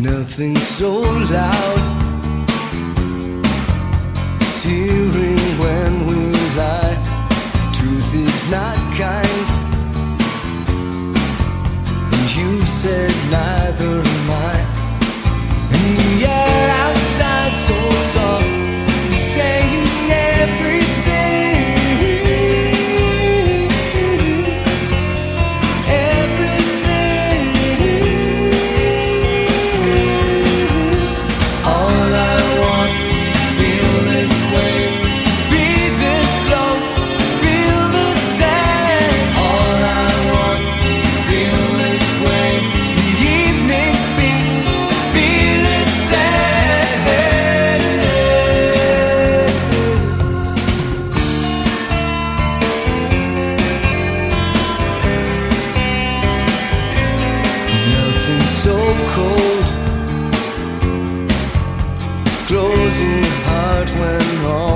Nothing so loud as hearing when we lie. Truth is not kind. And you said neither am I. out when all